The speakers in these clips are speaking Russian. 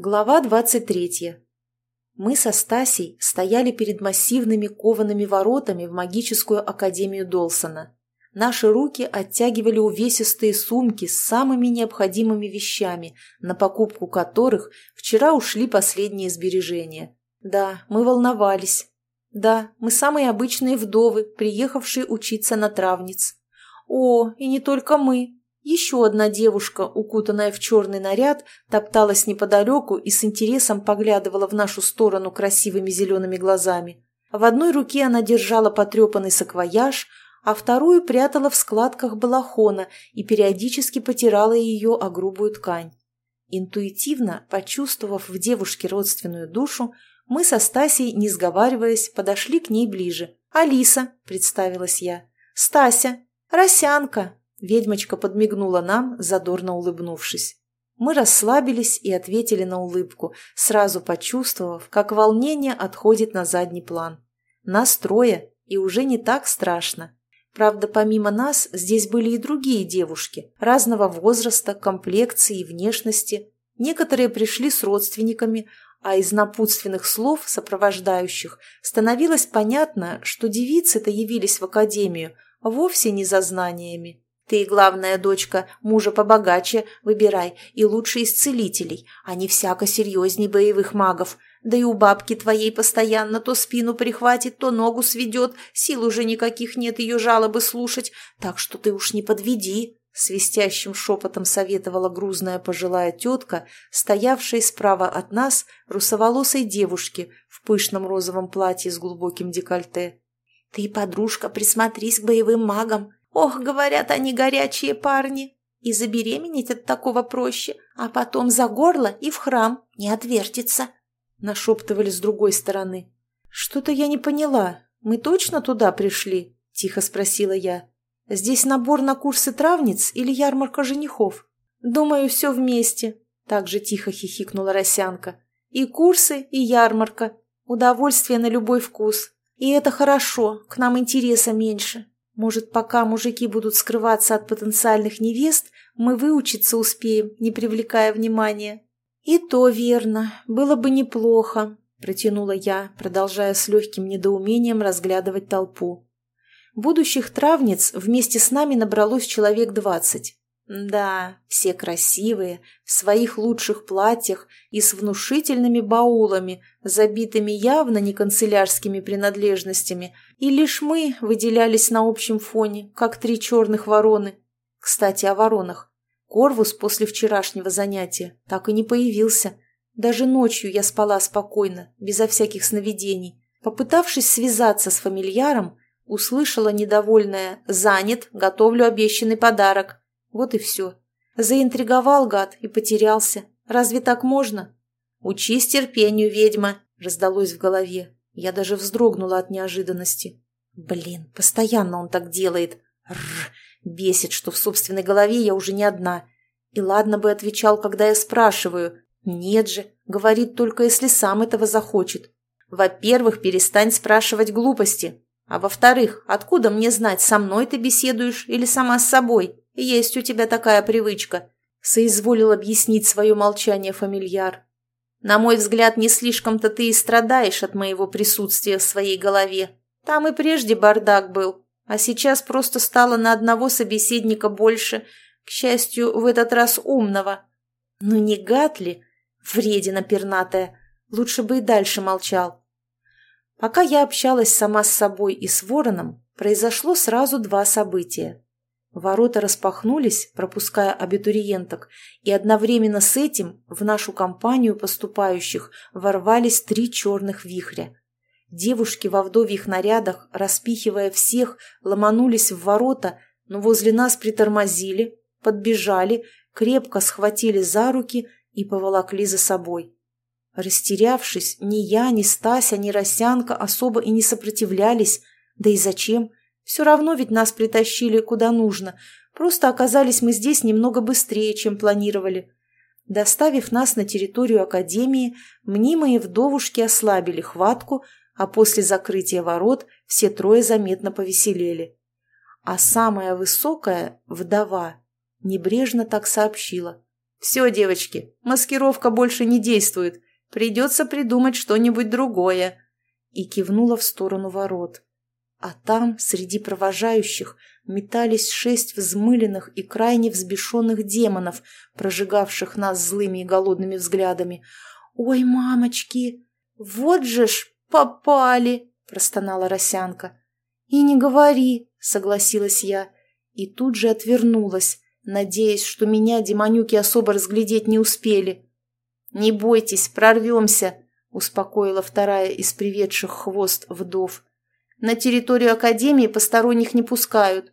Глава двадцать третья. Мы со Стасей стояли перед массивными коваными воротами в магическую академию Долсона. Наши руки оттягивали увесистые сумки с самыми необходимыми вещами, на покупку которых вчера ушли последние сбережения. Да, мы волновались. Да, мы самые обычные вдовы, приехавшие учиться на травниц. О, и не только мы. Еще одна девушка, укутанная в черный наряд, топталась неподалеку и с интересом поглядывала в нашу сторону красивыми зелеными глазами. В одной руке она держала потрепанный саквояж, а вторую прятала в складках балахона и периодически потирала ее о грубую ткань. Интуитивно, почувствовав в девушке родственную душу, мы со Стасей, не сговариваясь, подошли к ней ближе. «Алиса», — представилась я. «Стася», «Росянка!» – ведьмочка подмигнула нам, задорно улыбнувшись. Мы расслабились и ответили на улыбку, сразу почувствовав, как волнение отходит на задний план. Нас трое, и уже не так страшно. Правда, помимо нас здесь были и другие девушки, разного возраста, комплекции и внешности. Некоторые пришли с родственниками, а из напутственных слов сопровождающих становилось понятно, что девицы-то явились в академию – Вовсе не за знаниями. Ты, главная дочка, мужа побогаче выбирай и лучше из целителей, а не всяко серьезней боевых магов. Да и у бабки твоей постоянно то спину прихватит, то ногу сведет, сил уже никаких нет ее жалобы слушать, так что ты уж не подведи, — свистящим шепотом советовала грузная пожилая тетка, стоявшая справа от нас русоволосой девушки в пышном розовом платье с глубоким декольте. Ты, подружка, присмотрись к боевым магам. Ох, говорят, они горячие парни. И забеременеть от такого проще, а потом за горло и в храм не отвертится. Нашептывали с другой стороны. Что-то я не поняла. Мы точно туда пришли? Тихо спросила я. Здесь набор на курсы травниц или ярмарка женихов? Думаю, все вместе. Так же тихо хихикнула Росянка. И курсы, и ярмарка. Удовольствие на любой вкус. И это хорошо, к нам интереса меньше. Может, пока мужики будут скрываться от потенциальных невест, мы выучиться успеем, не привлекая внимания. И то верно, было бы неплохо, протянула я, продолжая с легким недоумением разглядывать толпу. Будущих травниц вместе с нами набралось человек двадцать. Да, все красивые, в своих лучших платьях и с внушительными баулами, забитыми явно не канцелярскими принадлежностями, и лишь мы выделялись на общем фоне, как три черных вороны. Кстати, о воронах. Корвус после вчерашнего занятия так и не появился. Даже ночью я спала спокойно, безо всяких сновидений. Попытавшись связаться с фамильяром, услышала недовольное «Занят, готовлю обещанный подарок». Вот и все. Заинтриговал гад и потерялся. Разве так можно? «Учись терпению, ведьма!» — раздалось в голове. Я даже вздрогнула от неожиданности. Блин, постоянно он так делает. Рр, бесит, что в собственной голове я уже не одна. И ладно бы отвечал, когда я спрашиваю. Нет же, говорит только, если сам этого захочет. Во-первых, перестань спрашивать глупости. А во-вторых, откуда мне знать, со мной ты беседуешь или сама с собой? Есть у тебя такая привычка», — соизволил объяснить свое молчание фамильяр. «На мой взгляд, не слишком-то ты и страдаешь от моего присутствия в своей голове. Там и прежде бардак был, а сейчас просто стало на одного собеседника больше, к счастью, в этот раз умного. Ну не гад ли? Вредина пернатая. Лучше бы и дальше молчал». Пока я общалась сама с собой и с вороном, произошло сразу два события. Ворота распахнулись, пропуская абитуриенток, и одновременно с этим в нашу компанию поступающих ворвались три черных вихря. Девушки во вдовьих нарядах, распихивая всех, ломанулись в ворота, но возле нас притормозили, подбежали, крепко схватили за руки и поволокли за собой. Растерявшись, ни я, ни Стася, ни Росянка особо и не сопротивлялись, да и зачем – все равно ведь нас притащили куда нужно. Просто оказались мы здесь немного быстрее, чем планировали. Доставив нас на территорию академии, мнимые вдовушки ослабили хватку, а после закрытия ворот все трое заметно повеселели. А самая высокая, вдова, небрежно так сообщила. Все, девочки, маскировка больше не действует. Придется придумать что-нибудь другое. И кивнула в сторону ворот. А там, среди провожающих, метались шесть взмыленных и крайне взбешенных демонов, прожигавших нас злыми и голодными взглядами. «Ой, мамочки! Вот же ж попали!» – простонала Росянка. «И не говори!» – согласилась я. И тут же отвернулась, надеясь, что меня демонюки особо разглядеть не успели. «Не бойтесь, прорвемся!» – успокоила вторая из приведших хвост вдов. «На территорию Академии посторонних не пускают.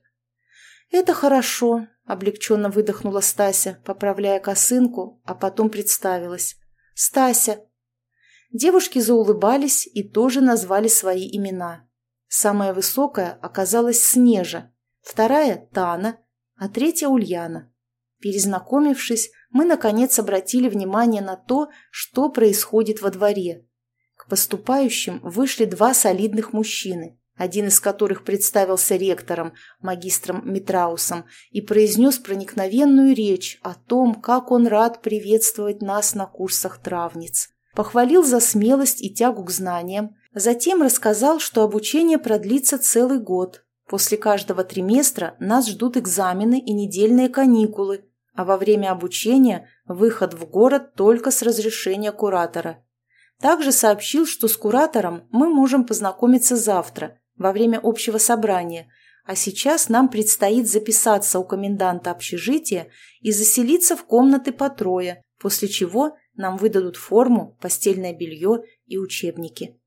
«Это хорошо», — облегченно выдохнула Стася, поправляя косынку, а потом представилась. «Стася». Девушки заулыбались и тоже назвали свои имена. Самая высокая оказалась Снежа, вторая – Тана, а третья – Ульяна. Перезнакомившись, мы, наконец, обратили внимание на то, что происходит во дворе. К поступающим вышли два солидных мужчины один из которых представился ректором, магистром Митраусом, и произнес проникновенную речь о том, как он рад приветствовать нас на курсах травниц. Похвалил за смелость и тягу к знаниям, затем рассказал, что обучение продлится целый год. После каждого триместра нас ждут экзамены и недельные каникулы, а во время обучения выход в город только с разрешения куратора. Также сообщил, что с куратором мы можем познакомиться завтра – во время общего собрания, а сейчас нам предстоит записаться у коменданта общежития и заселиться в комнаты по трое, после чего нам выдадут форму, постельное белье и учебники.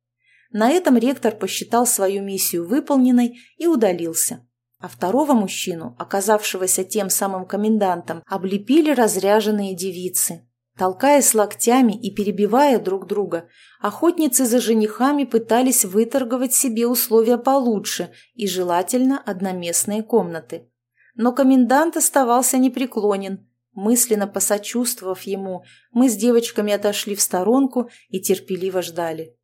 На этом ректор посчитал свою миссию выполненной и удалился. А второго мужчину, оказавшегося тем самым комендантом, облепили разряженные девицы, Толкаясь локтями и перебивая друг друга, охотницы за женихами пытались выторговать себе условия получше и, желательно, одноместные комнаты. Но комендант оставался непреклонен. Мысленно посочувствовав ему, мы с девочками отошли в сторонку и терпеливо ждали.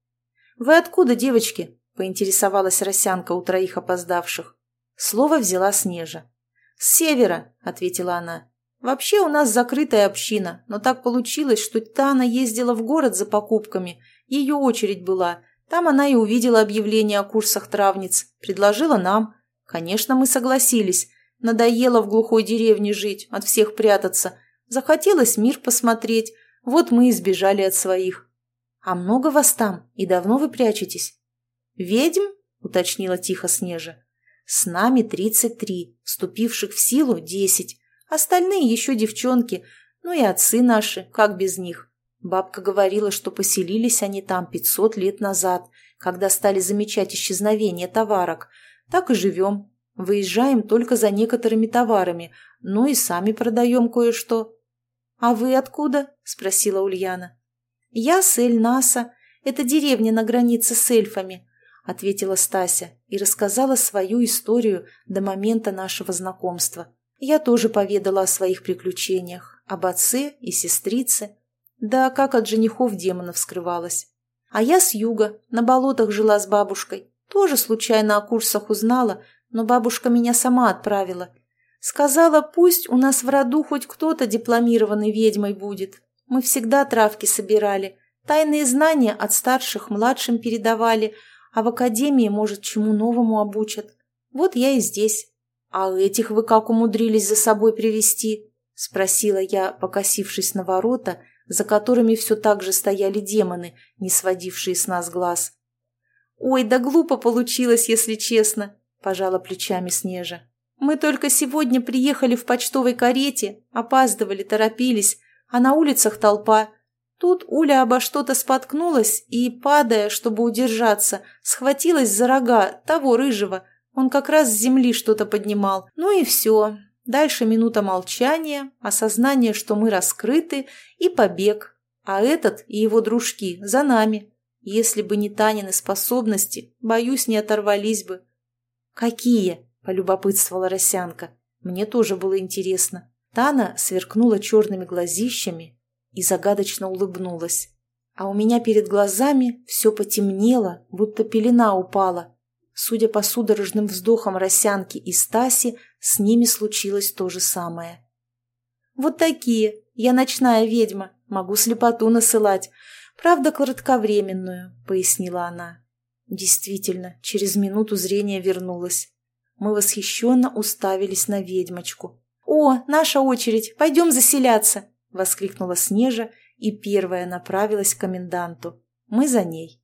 «Вы откуда, девочки?» – поинтересовалась Росянка у троих опоздавших. Слово взяла Снежа. «С севера», – ответила она. Вообще у нас закрытая община, но так получилось, что Тана ездила в город за покупками. Ее очередь была. Там она и увидела объявление о курсах травниц. Предложила нам. Конечно, мы согласились. Надоело в глухой деревне жить, от всех прятаться. Захотелось мир посмотреть. Вот мы и сбежали от своих. А много вас там? И давно вы прячетесь? Ведьм? Уточнила тихо Снежа. С нами тридцать три, вступивших в силу десять. Остальные еще девчонки, ну и отцы наши, как без них. Бабка говорила, что поселились они там пятьсот лет назад, когда стали замечать исчезновение товарок. Так и живем. Выезжаем только за некоторыми товарами, ну и сами продаем кое-что. «А вы откуда?» – спросила Ульяна. «Я с Эль-Наса. Это деревня на границе с эльфами», – ответила Стася и рассказала свою историю до момента нашего знакомства. Я тоже поведала о своих приключениях, об отце и сестрице, да как от женихов демонов скрывалась. А я с юга, на болотах жила с бабушкой. Тоже случайно о курсах узнала, но бабушка меня сама отправила. Сказала, пусть у нас в роду хоть кто-то дипломированный ведьмой будет. Мы всегда травки собирали, тайные знания от старших младшим передавали, а в академии, может, чему новому обучат. Вот я и здесь. «А этих вы как умудрились за собой привести? спросила я, покосившись на ворота, за которыми все так же стояли демоны, не сводившие с нас глаз. «Ой, да глупо получилось, если честно», – пожала плечами Снежа. «Мы только сегодня приехали в почтовой карете, опаздывали, торопились, а на улицах толпа. Тут Уля обо что-то споткнулась и, падая, чтобы удержаться, схватилась за рога того рыжего – он как раз с земли что-то поднимал. Ну и все. Дальше минута молчания, осознание, что мы раскрыты, и побег. А этот и его дружки за нами. Если бы не Танины способности, боюсь, не оторвались бы. «Какие?» – полюбопытствовала Росянка. Мне тоже было интересно. Тана сверкнула черными глазищами и загадочно улыбнулась. А у меня перед глазами все потемнело, будто пелена упала. Судя по судорожным вздохам Росянки и Стаси, с ними случилось то же самое. Вот такие. Я ночная ведьма, могу слепоту насылать. Правда, кратковременную», — пояснила она. Действительно, через минуту зрение вернулось. Мы восхищенно уставились на ведьмочку. «О, наша очередь! Пойдем заселяться!» — воскликнула Снежа и первая направилась к коменданту. Мы за ней.